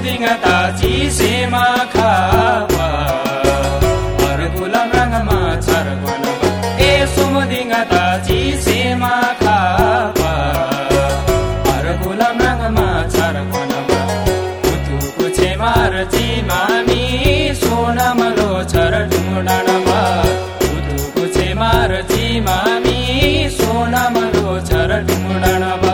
जी सेमा खापाल रङमा छ सुमदिङ ताजी सेमा खाकुल रङमा छ मधु पु छि सोन मलो छर ठुडमा मधु पु छि सोन छर ठुडमा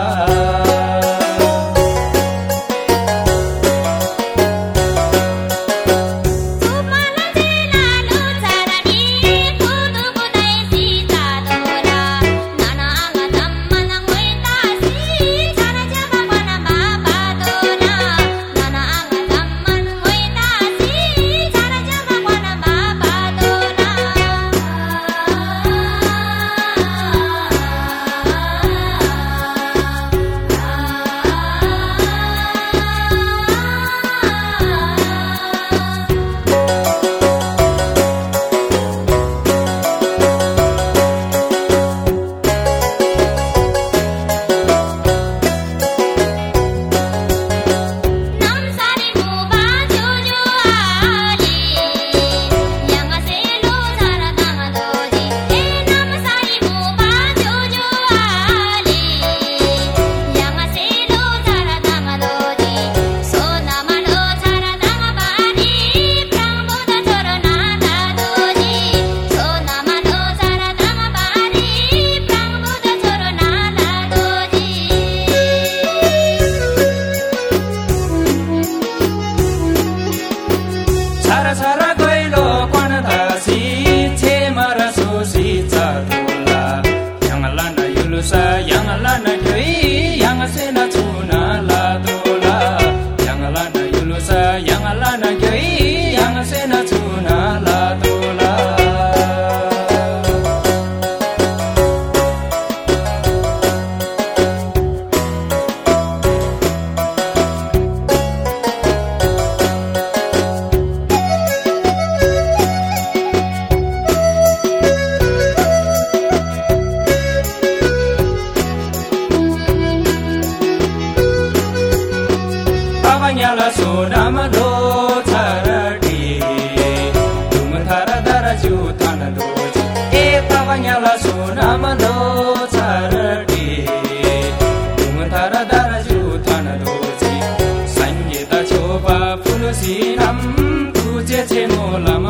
मला सोनाम धो थरटी तुम थर धर जीव थान दो ए प्रावन्या लासो नाम दो थरटी तुम थर धर जीव थान दो संगीत छोपा फुलसी नम तुझे छे मोलम